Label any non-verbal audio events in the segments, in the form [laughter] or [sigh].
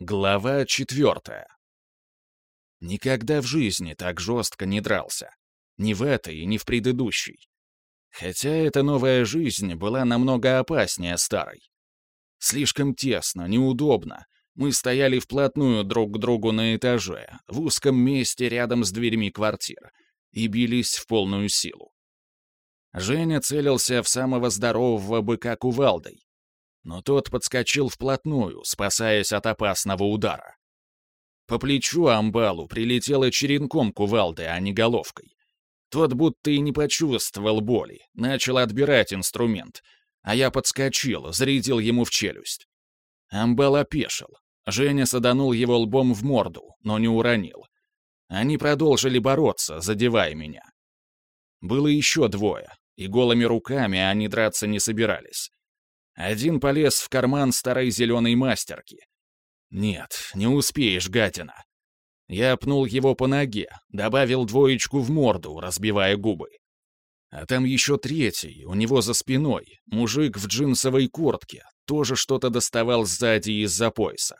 Глава четвертая. Никогда в жизни так жестко не дрался. Ни в этой, ни в предыдущей. Хотя эта новая жизнь была намного опаснее старой. Слишком тесно, неудобно. Мы стояли вплотную друг к другу на этаже, в узком месте рядом с дверьми квартир, и бились в полную силу. Женя целился в самого здорового быка кувалдой, но тот подскочил вплотную, спасаясь от опасного удара. По плечу амбалу прилетело черенком кувалды, а не головкой. Тот будто и не почувствовал боли, начал отбирать инструмент, а я подскочил, зарядил ему в челюсть. Амбал опешил. Женя саданул его лбом в морду, но не уронил. Они продолжили бороться, задевая меня. Было еще двое, и голыми руками они драться не собирались. Один полез в карман старой зеленой мастерки. Нет, не успеешь, гадина. Я пнул его по ноге, добавил двоечку в морду, разбивая губы. А там еще третий, у него за спиной, мужик в джинсовой куртке, тоже что-то доставал сзади из-за пояса.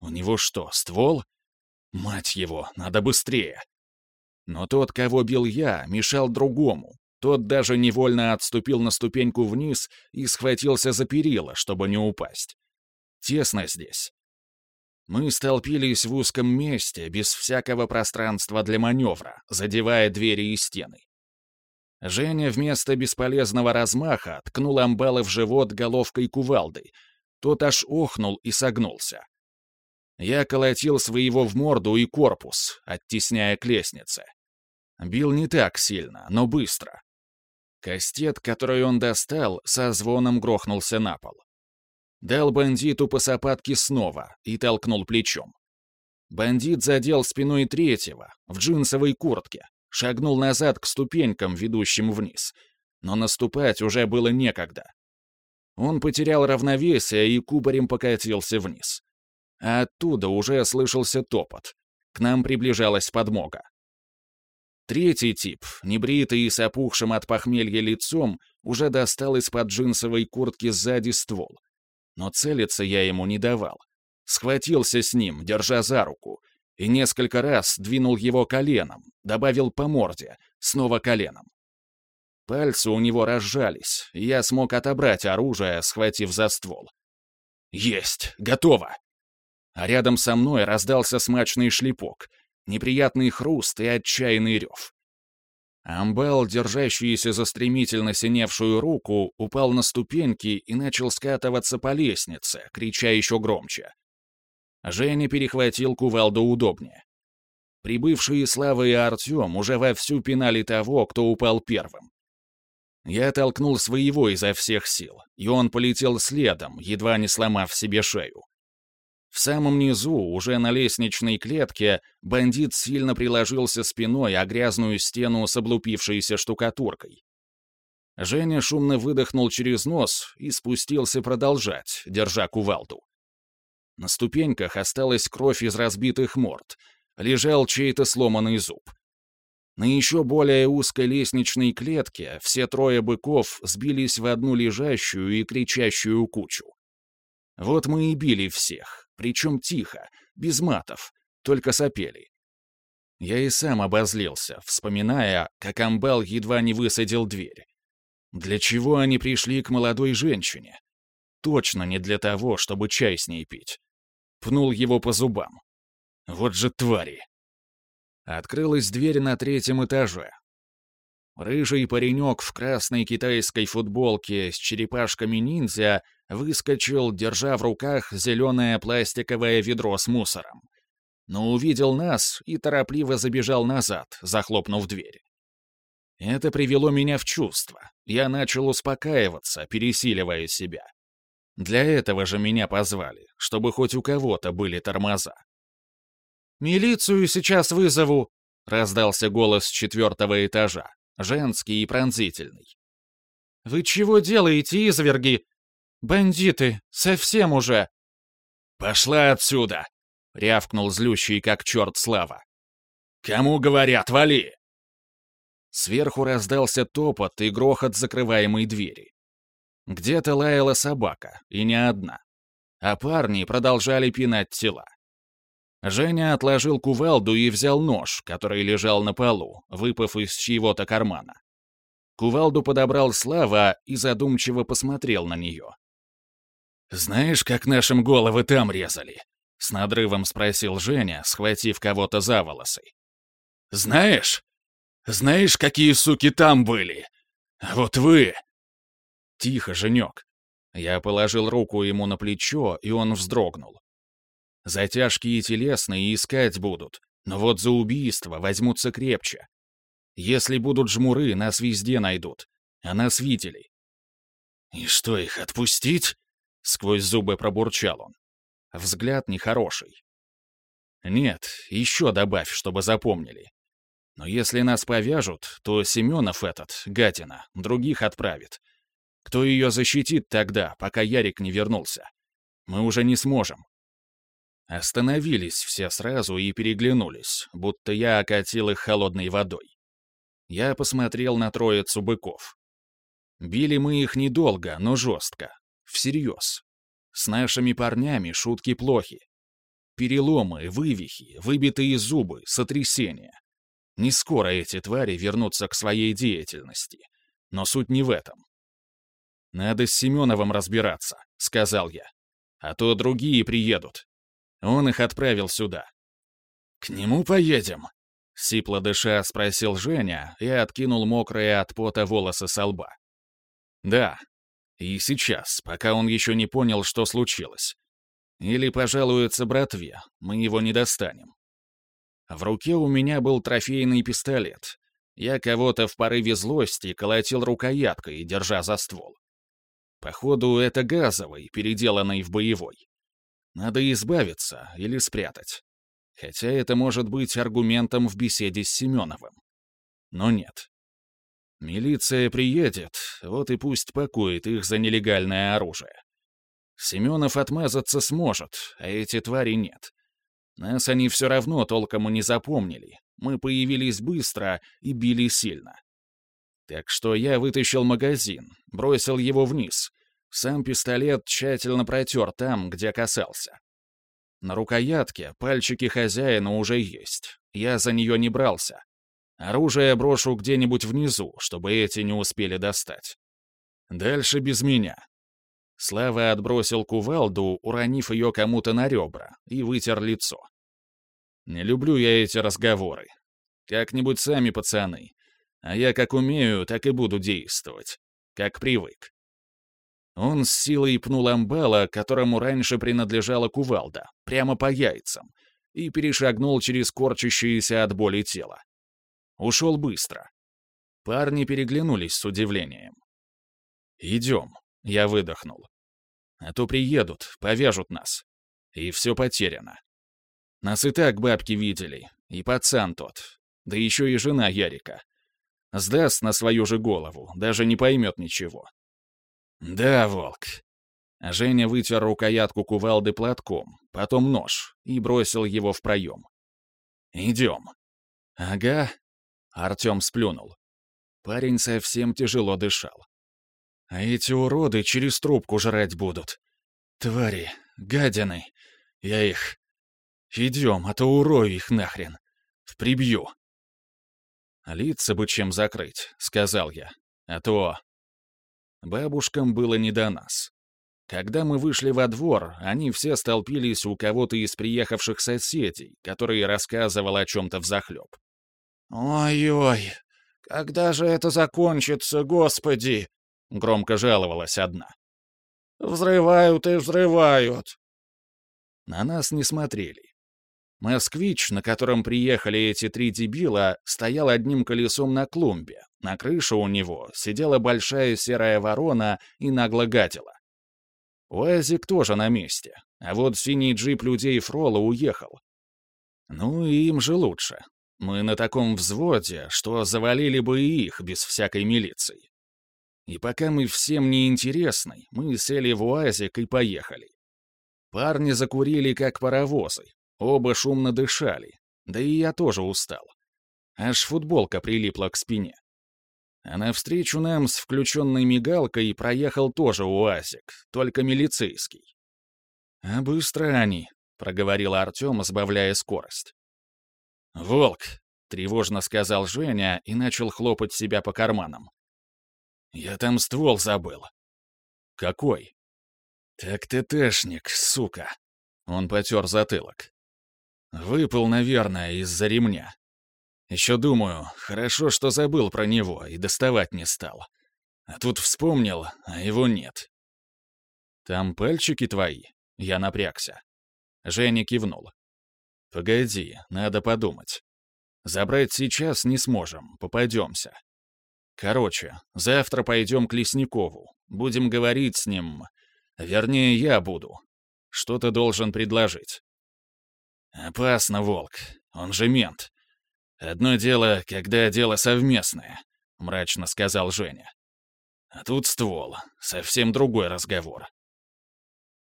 У него что, ствол? Мать его, надо быстрее. Но тот, кого бил я, мешал другому, тот даже невольно отступил на ступеньку вниз и схватился за перила, чтобы не упасть. Тесно здесь. Мы столпились в узком месте, без всякого пространства для маневра, задевая двери и стены. Женя вместо бесполезного размаха ткнул амбала в живот головкой кувалды. Тот аж охнул и согнулся. Я колотил своего в морду и корпус, оттесняя к лестнице. Бил не так сильно, но быстро. Кастет, который он достал, со звоном грохнулся на пол. Дал бандиту по сапатке снова и толкнул плечом. Бандит задел спиной третьего, в джинсовой куртке, шагнул назад к ступенькам, ведущим вниз. Но наступать уже было некогда. Он потерял равновесие и кубарем покатился вниз. А оттуда уже слышался топот. К нам приближалась подмога. Третий тип, небритый и с опухшим от похмелья лицом, уже достал из-под джинсовой куртки сзади ствол. Но целиться я ему не давал. Схватился с ним, держа за руку, и несколько раз двинул его коленом, добавил по морде, снова коленом. Пальцы у него разжались, и я смог отобрать оружие, схватив за ствол. «Есть! Готово!» А рядом со мной раздался смачный шлепок — неприятный хруст и отчаянный рев. Амбал, держащийся за стремительно синевшую руку, упал на ступеньки и начал скатываться по лестнице, крича еще громче. Женя перехватил кувалду удобнее. Прибывшие Слава и Артем уже вовсю пинали того, кто упал первым. Я толкнул своего изо всех сил, и он полетел следом, едва не сломав себе шею. В самом низу, уже на лестничной клетке, бандит сильно приложился спиной о грязную стену с облупившейся штукатуркой. Женя шумно выдохнул через нос и спустился продолжать, держа кувалду. На ступеньках осталась кровь из разбитых морд. Лежал чей-то сломанный зуб. На еще более узкой лестничной клетке все трое быков сбились в одну лежащую и кричащую кучу. Вот мы и били всех, причем тихо, без матов, только сопели. Я и сам обозлился, вспоминая, как Амбал едва не высадил дверь. Для чего они пришли к молодой женщине? Точно не для того, чтобы чай с ней пить. Пнул его по зубам. Вот же твари. Открылась дверь на третьем этаже. Рыжий паренек в красной китайской футболке с черепашками ниндзя выскочил, держа в руках зеленое пластиковое ведро с мусором. Но увидел нас и торопливо забежал назад, захлопнув дверь. Это привело меня в чувство. Я начал успокаиваться, пересиливая себя. Для этого же меня позвали, чтобы хоть у кого-то были тормоза. «Милицию сейчас вызову!» — раздался голос четвертого этажа женский и пронзительный. «Вы чего делаете, изверги? Бандиты, совсем уже!» «Пошла отсюда!» — рявкнул злющий как черт Слава. «Кому говорят, вали!» Сверху раздался топот и грохот закрываемой двери. Где-то лаяла собака, и не одна. а парни продолжали пинать тела. Женя отложил кувалду и взял нож, который лежал на полу, выпав из чьего-то кармана. Кувалду подобрал Слава и задумчиво посмотрел на нее. «Знаешь, как нашим головы там резали?» — с надрывом спросил Женя, схватив кого-то за волосы. «Знаешь? Знаешь, какие суки там были? вот вы...» «Тихо, Женек». Я положил руку ему на плечо, и он вздрогнул. Затяжки и телесные искать будут, но вот за убийство возьмутся крепче. Если будут жмуры, нас везде найдут, а нас видели. «И что, их отпустить?» — сквозь зубы пробурчал он. Взгляд нехороший. «Нет, еще добавь, чтобы запомнили. Но если нас повяжут, то Семенов этот, Гатина, других отправит. Кто ее защитит тогда, пока Ярик не вернулся? Мы уже не сможем. Остановились все сразу и переглянулись, будто я окатил их холодной водой. Я посмотрел на троицу быков. Били мы их недолго, но жестко. Всерьез. С нашими парнями шутки плохи. Переломы, вывихи, выбитые зубы, сотрясения. Не скоро эти твари вернутся к своей деятельности. Но суть не в этом. «Надо с Семеновым разбираться», — сказал я. «А то другие приедут, он их отправил сюда. «К нему поедем?» — сипло дыша спросил Женя и откинул мокрые от пота волосы со лба. «Да. И сейчас, пока он еще не понял, что случилось. Или пожалуется братве, мы его не достанем». В руке у меня был трофейный пистолет. Я кого-то в порыве злости колотил рукояткой, держа за ствол. Походу, это газовый, переделанный в боевой. Надо избавиться или спрятать. Хотя это может быть аргументом в беседе с Семеновым. Но нет. Милиция приедет, вот и пусть пакует их за нелегальное оружие. Семенов отмазаться сможет, а эти твари нет. Нас они все равно толком и не запомнили. Мы появились быстро и били сильно. Так что я вытащил магазин, бросил его вниз, сам пистолет тщательно протер там, где касался. На рукоятке пальчики хозяина уже есть. Я за нее не брался. Оружие брошу где-нибудь внизу, чтобы эти не успели достать. Дальше без меня. Слава отбросил кувалду, уронив ее кому-то на ребра, и вытер лицо. Не люблю я эти разговоры. Как-нибудь сами пацаны. А я как умею, так и буду действовать. Как привык. Он с силой пнул амбала, которому раньше принадлежала кувалда, прямо по яйцам, и перешагнул через корчащееся от боли тело. Ушел быстро. Парни переглянулись с удивлением. «Идем», — я выдохнул. «А то приедут, повяжут нас. И все потеряно. Нас и так бабки видели, и пацан тот, да еще и жена Ярика. Сдаст на свою же голову, даже не поймет ничего. «Да, волк». Женя вытер рукоятку кувалды платком, потом нож, и бросил его в проем. «Идем». «Ага». Артем сплюнул. Парень совсем тяжело дышал. «А эти уроды через трубку жрать будут. Твари, гадины. Я их... Идем, а то урою их нахрен. Прибью». «Лица бы чем закрыть», — сказал я. «А то Бабушкам было не до нас. Когда мы вышли во двор, они все столпились у кого-то из приехавших соседей, который рассказывал о чем-то взахлеб. «Ой-ой, когда же это закончится, господи!» — громко жаловалась одна. «Взрывают и взрывают!» На нас не смотрели. Москвич, на котором приехали эти три дебила, стоял одним колесом на клумбе. На крыше у него сидела большая серая ворона и нагло гадила. Уазик тоже на месте, а вот синий джип людей Фрола уехал. Ну и им же лучше. Мы на таком взводе, что завалили бы и их без всякой милиции. И пока мы всем не интересны, мы сели в УАЗик и поехали. Парни закурили как паровозы, Оба шумно дышали, да и я тоже устал. Аж футболка прилипла к спине. А навстречу нам с включенной мигалкой проехал тоже УАЗик, только милицейский. «А быстро они», — проговорил Артем, сбавляя скорость. «Волк», — тревожно сказал Женя и начал хлопать себя по карманам. «Я там ствол забыл». «Какой?» «Так ты тэшник, сука!» Он потер затылок. «Выпал, наверное, из-за ремня. Еще думаю, хорошо, что забыл про него и доставать не стал. А тут вспомнил, а его нет. «Там пальчики твои?» Я напрягся. Женя кивнул. «Погоди, надо подумать. Забрать сейчас не сможем, попадемся. Короче, завтра пойдем к Лесникову. Будем говорить с ним. Вернее, я буду. Что ты должен предложить?» «Опасно, Волк. Он же мент. «Одно дело, когда дело совместное», — мрачно сказал Женя. «А тут ствол. Совсем другой разговор.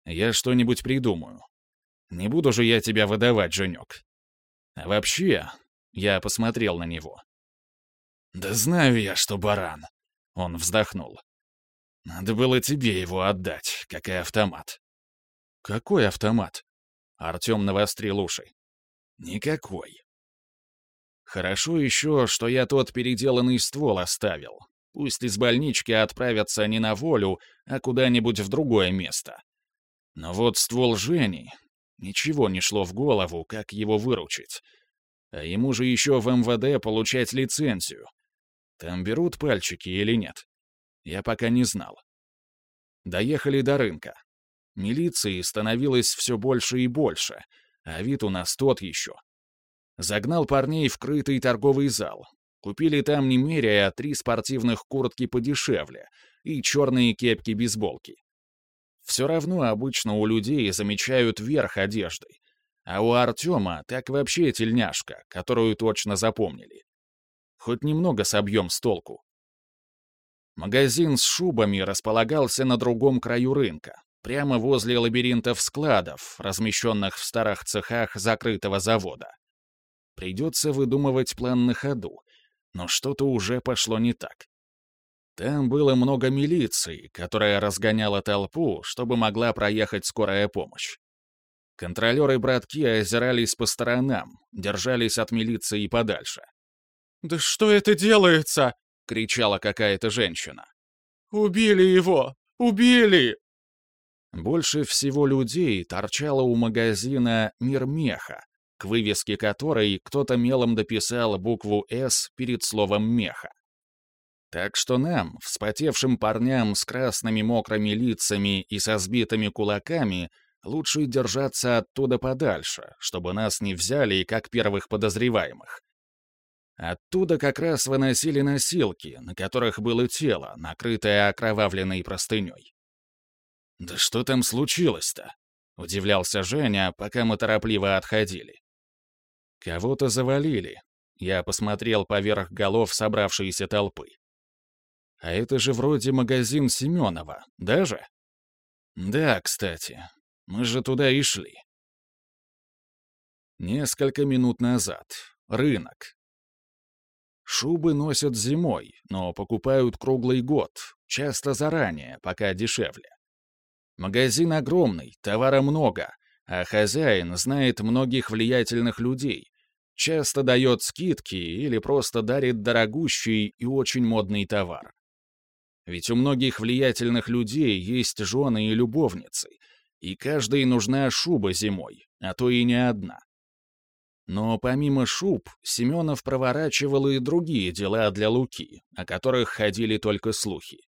Я что-нибудь придумаю. Не буду же я тебя выдавать, Женек. А вообще...» — я посмотрел на него. «Да знаю я, что баран», — он вздохнул. «Надо было тебе его отдать, как и автомат». «Какой автомат?» — Артем навострил уши. «Никакой. Хорошо еще, что я тот переделанный ствол оставил. Пусть из больнички отправятся не на волю, а куда-нибудь в другое место. Но вот ствол Жени... Ничего не шло в голову, как его выручить. А ему же еще в МВД получать лицензию. Там берут пальчики или нет? Я пока не знал. Доехали до рынка. Милиции становилось все больше и больше, а вид у нас тот еще — Загнал парней в крытый торговый зал. Купили там не меряя три спортивных куртки подешевле и черные кепки-бейсболки. Все равно обычно у людей замечают верх одежды, а у Артема так вообще тельняшка, которую точно запомнили. Хоть немного собьем с толку. Магазин с шубами располагался на другом краю рынка, прямо возле лабиринтов складов, размещенных в старых цехах закрытого завода. Придется выдумывать план на ходу, но что-то уже пошло не так. Там было много милиции, которая разгоняла толпу, чтобы могла проехать скорая помощь. Контролеры-братки озирались по сторонам, держались от милиции подальше. «Да что это делается?» — кричала какая-то женщина. «Убили его! Убили!» Больше всего людей торчало у магазина «Мир меха», к вывеске которой кто-то мелом дописал букву «С» перед словом «меха». Так что нам, вспотевшим парням с красными мокрыми лицами и со сбитыми кулаками, лучше держаться оттуда подальше, чтобы нас не взяли как первых подозреваемых. Оттуда как раз выносили носилки, на которых было тело, накрытое окровавленной простыней. «Да что там случилось-то?» — удивлялся Женя, пока мы торопливо отходили. Кого-то завалили. Я посмотрел поверх голов собравшейся толпы. А это же вроде магазин Семенова, даже? Да, кстати. Мы же туда и шли. Несколько минут назад. Рынок. Шубы носят зимой, но покупают круглый год, часто заранее, пока дешевле. Магазин огромный, товара много, а хозяин знает многих влиятельных людей, часто дает скидки или просто дарит дорогущий и очень модный товар. Ведь у многих влиятельных людей есть жены и любовницы, и каждой нужна шуба зимой, а то и не одна. Но помимо шуб, Семенов проворачивал и другие дела для Луки, о которых ходили только слухи.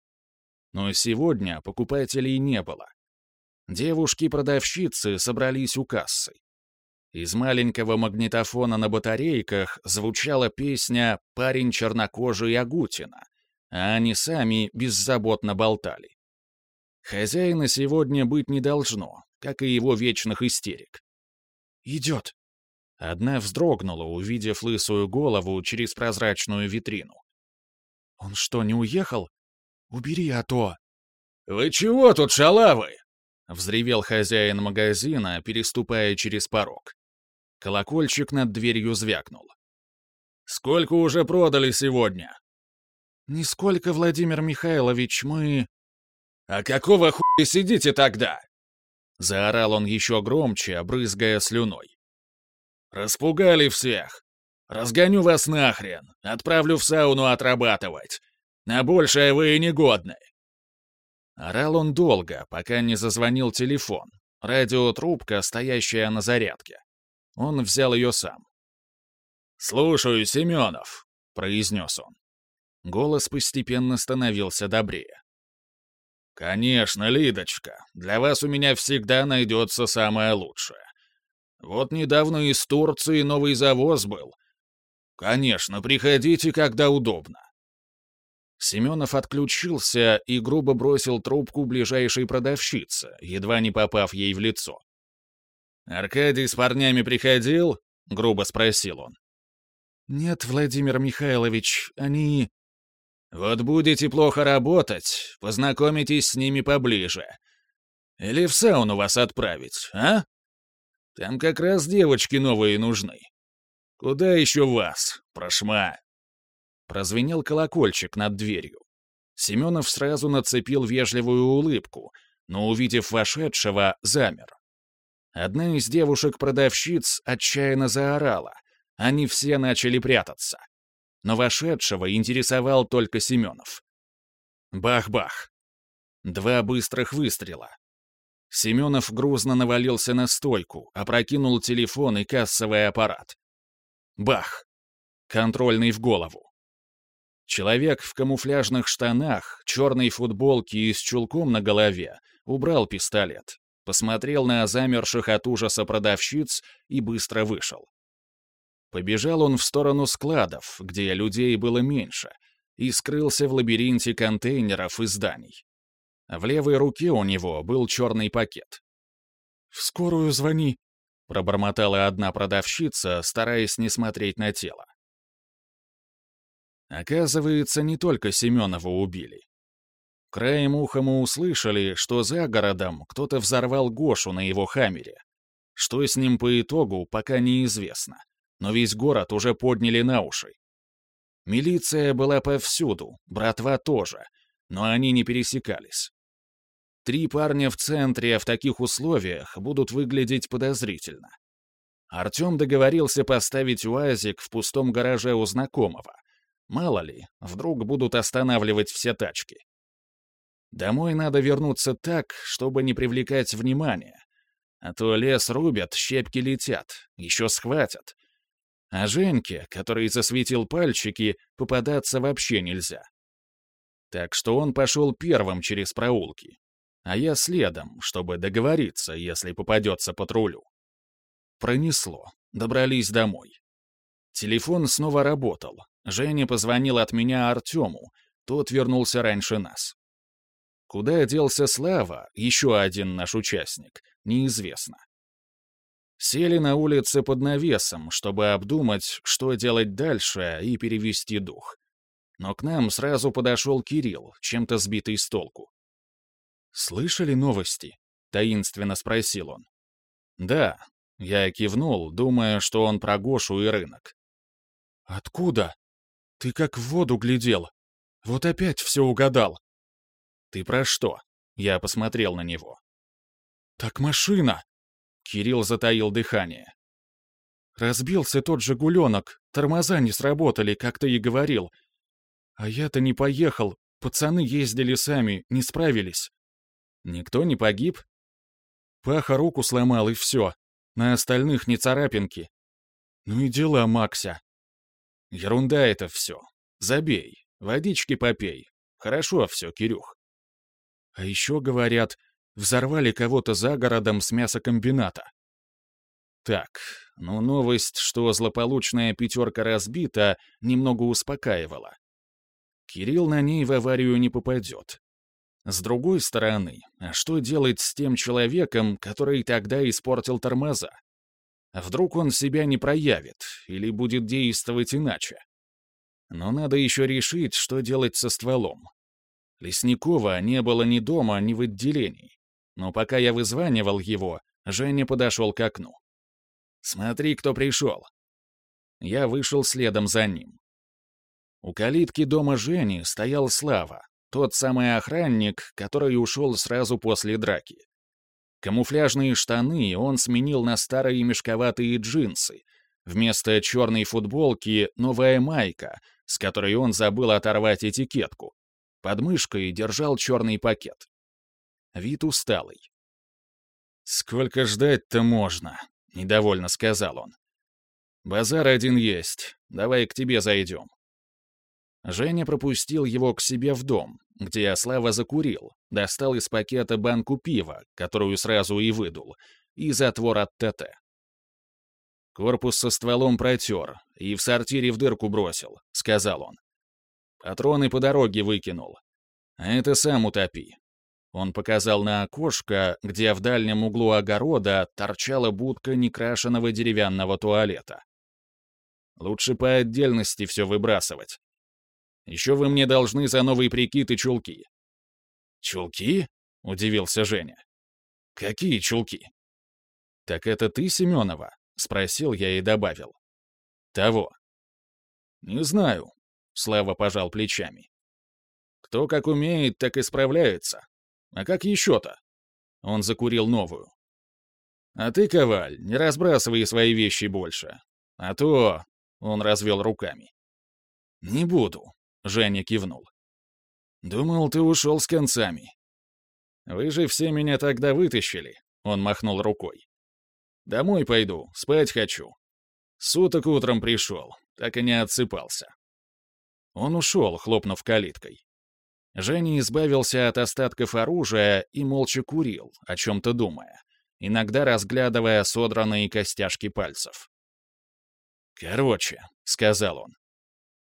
Но сегодня покупателей не было. Девушки-продавщицы собрались у кассы. Из маленького магнитофона на батарейках звучала песня «Парень чернокожий Агутина», а они сами беззаботно болтали. Хозяина сегодня быть не должно, как и его вечных истерик. «Идет!» Одна вздрогнула, увидев лысую голову через прозрачную витрину. «Он что, не уехал? Убери, а то...» «Вы чего тут, шалавы?» — взревел хозяин магазина, переступая через порог. Колокольчик над дверью звякнул. «Сколько уже продали сегодня?» «Нисколько, Владимир Михайлович, мы...» «А какого хуя сидите тогда?» Заорал он еще громче, обрызгая слюной. «Распугали всех! Разгоню вас нахрен! Отправлю в сауну отрабатывать! На большее вы и негодны!» Орал он долго, пока не зазвонил телефон. Радиотрубка, стоящая на зарядке. Он взял ее сам. «Слушаю, Семенов», — произнес он. Голос постепенно становился добрее. «Конечно, Лидочка, для вас у меня всегда найдется самое лучшее. Вот недавно из Турции новый завоз был. Конечно, приходите, когда удобно». Семенов отключился и грубо бросил трубку ближайшей продавщице, едва не попав ей в лицо. «Аркадий с парнями приходил?» — грубо спросил он. «Нет, Владимир Михайлович, они...» «Вот будете плохо работать, познакомитесь с ними поближе. Или в сауну вас отправить, а? Там как раз девочки новые нужны. Куда еще вас, прошма?» Прозвенел колокольчик над дверью. Семенов сразу нацепил вежливую улыбку, но, увидев вошедшего, замер. Одна из девушек-продавщиц отчаянно заорала. Они все начали прятаться. Но вошедшего интересовал только Семенов. Бах-бах. Два быстрых выстрела. Семенов грузно навалился на стойку, опрокинул телефон и кассовый аппарат. Бах. Контрольный в голову. Человек в камуфляжных штанах, черной футболке и с чулком на голове убрал пистолет, посмотрел на замерших от ужаса продавщиц и быстро вышел. Побежал он в сторону складов, где людей было меньше, и скрылся в лабиринте контейнеров и зданий. В левой руке у него был черный пакет. «В скорую звони», — пробормотала одна продавщица, стараясь не смотреть на тело. Оказывается, не только Семенова убили. Краем уха мы услышали, что за городом кто-то взорвал Гошу на его хаммере. Что с ним по итогу, пока неизвестно. Но весь город уже подняли на уши. Милиция была повсюду, братва тоже, но они не пересекались. Три парня в центре в таких условиях будут выглядеть подозрительно. Артем договорился поставить УАЗик в пустом гараже у знакомого. Мало ли, вдруг будут останавливать все тачки. Домой надо вернуться так, чтобы не привлекать внимания. А то лес рубят, щепки летят, еще схватят. А Женьке, который засветил пальчики, попадаться вообще нельзя. Так что он пошел первым через проулки, а я следом, чтобы договориться, если попадется патрулю. Пронесло, добрались домой. Телефон снова работал. Женя позвонил от меня Артему, тот вернулся раньше нас. Куда делся Слава, еще один наш участник, неизвестно. Сели на улице под навесом, чтобы обдумать, что делать дальше и перевести дух. Но к нам сразу подошел Кирилл, чем-то сбитый с толку. «Слышали новости?» — таинственно спросил он. «Да», — я кивнул, думая, что он про Гошу и рынок. «Откуда? Ты как в воду глядел. Вот опять все угадал. «Ты про что?» Я посмотрел на него. «Так машина!» Кирилл затаил дыхание. «Разбился тот же гуленок, тормоза не сработали, как ты и говорил. А я-то не поехал, пацаны ездили сами, не справились». «Никто не погиб?» Паха руку сломал, и все. На остальных не царапинки. Ну и дела, Макся. Ерунда это все. Забей, водички попей. Хорошо все, Кирюх. А еще, говорят, взорвали кого-то за городом с мясокомбината. Так, ну новость, что злополучная пятерка разбита, немного успокаивала. Кирилл на ней в аварию не попадет. С другой стороны, а что делать с тем человеком, который тогда испортил тормоза? Вдруг он себя не проявит или будет действовать иначе? Но надо еще решить, что делать со стволом. Лесникова не было ни дома, ни в отделении. Но пока я вызванивал его, Женя подошел к окну. «Смотри, кто пришел!» Я вышел следом за ним. У калитки дома Жени стоял Слава, тот самый охранник, который ушел сразу после драки. Камуфляжные штаны он сменил на старые мешковатые джинсы. Вместо черной футболки новая майка, с которой он забыл оторвать этикетку. Под мышкой держал черный пакет. Вид усталый. «Сколько ждать-то можно?» — недовольно сказал он. «Базар один есть. Давай к тебе зайдем». Женя пропустил его к себе в дом, где Слава закурил, достал из пакета банку пива, которую сразу и выдул, и затвор от ТТ. «Корпус со стволом протер и в сортире в дырку бросил», — сказал он. «Патроны по дороге выкинул. А это сам утопи». Он показал на окошко, где в дальнем углу огорода торчала будка некрашенного деревянного туалета. «Лучше по отдельности все выбрасывать. Еще вы мне должны за новый прикид и чулки». «Чулки?» — удивился Женя. «Какие чулки?» «Так это ты, Семенова?» — спросил я и добавил. «Того». «Не знаю», — Слава пожал плечами. «Кто как умеет, так и справляется. А как еще-то?» Он закурил новую. «А ты, Коваль, не разбрасывай свои вещи больше. А то...» — он развел руками. «Не буду», — Женя кивнул. «Думал, ты ушел с концами». «Вы же все меня тогда вытащили», — он махнул рукой. «Домой пойду, спать хочу. Суток утром пришел, так и не отсыпался». Он ушел, хлопнув калиткой. Женя избавился от остатков оружия и молча курил, о чем-то думая, иногда разглядывая содранные костяшки пальцев. «Короче», — сказал он,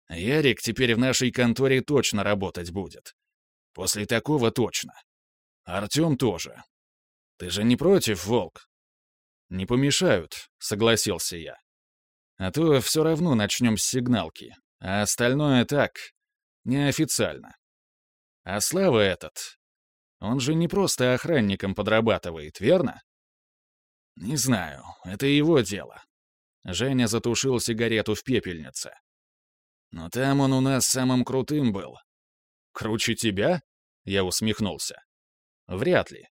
Ярик теперь в нашей конторе точно работать будет. После такого точно. Артем тоже. Ты же не против, Волк? Не помешают, согласился я. А то все равно начнем с сигналки. А остальное так, неофициально. А Слава этот, он же не просто охранником подрабатывает, верно? Не знаю, это его дело. Женя затушил сигарету в пепельнице. Но там он у нас самым крутым был. Круче тебя? Я усмехнулся. Вряд ли.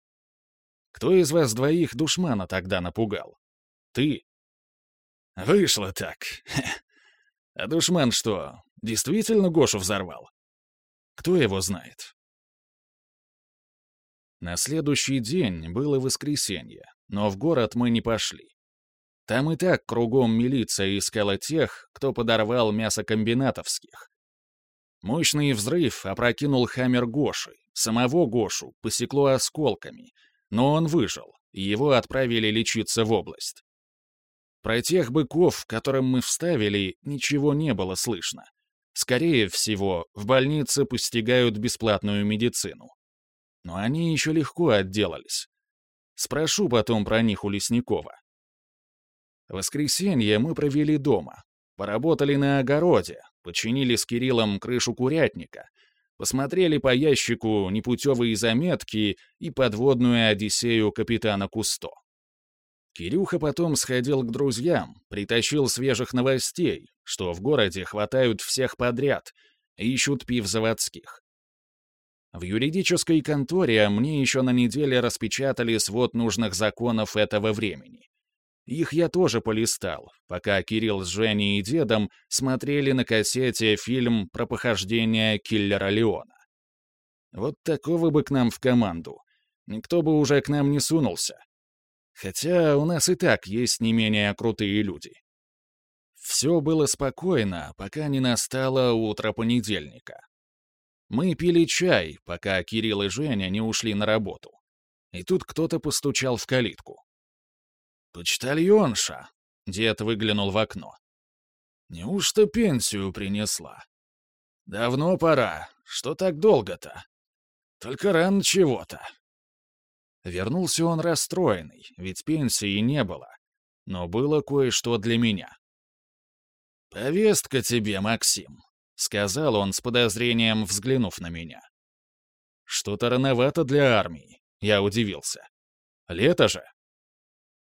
Кто из вас двоих душмана тогда напугал? Ты. Вышло так. [laughs] А душман что, действительно Гошу взорвал? Кто его знает? На следующий день было воскресенье, но в город мы не пошли. Там и так кругом милиция искала тех, кто подорвал мясокомбинатовских. Мощный взрыв опрокинул хаммер Гоши. Самого Гошу посекло осколками, но он выжил, и его отправили лечиться в область. Про тех быков, которым мы вставили, ничего не было слышно. Скорее всего, в больнице постигают бесплатную медицину. Но они еще легко отделались. Спрошу потом про них у Лесникова. Воскресенье мы провели дома. Поработали на огороде, починили с Кириллом крышу курятника, посмотрели по ящику непутевые заметки и подводную одиссею капитана Кусто. Кирюха потом сходил к друзьям, притащил свежих новостей, что в городе хватают всех подряд, ищут пив заводских. В юридической конторе мне еще на неделе распечатали свод нужных законов этого времени. Их я тоже полистал, пока Кирилл с Женей и дедом смотрели на кассете фильм про похождение киллера Леона. Вот такого бы к нам в команду. Никто бы уже к нам не сунулся. Хотя у нас и так есть не менее крутые люди. Все было спокойно, пока не настало утро понедельника. Мы пили чай, пока Кирилл и Женя не ушли на работу. И тут кто-то постучал в калитку. «Почтальонша!» — дед выглянул в окно. «Неужто пенсию принесла? Давно пора. Что так долго-то? Только рано чего-то». Вернулся он расстроенный, ведь пенсии не было. Но было кое-что для меня. «Повестка тебе, Максим», — сказал он с подозрением, взглянув на меня. «Что-то рановато для армии», — я удивился. «Лето же».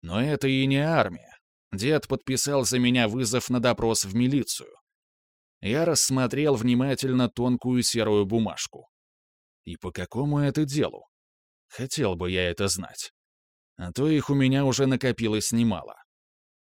Но это и не армия. Дед подписал за меня вызов на допрос в милицию. Я рассмотрел внимательно тонкую серую бумажку. И по какому это делу? Хотел бы я это знать. А то их у меня уже накопилось немало.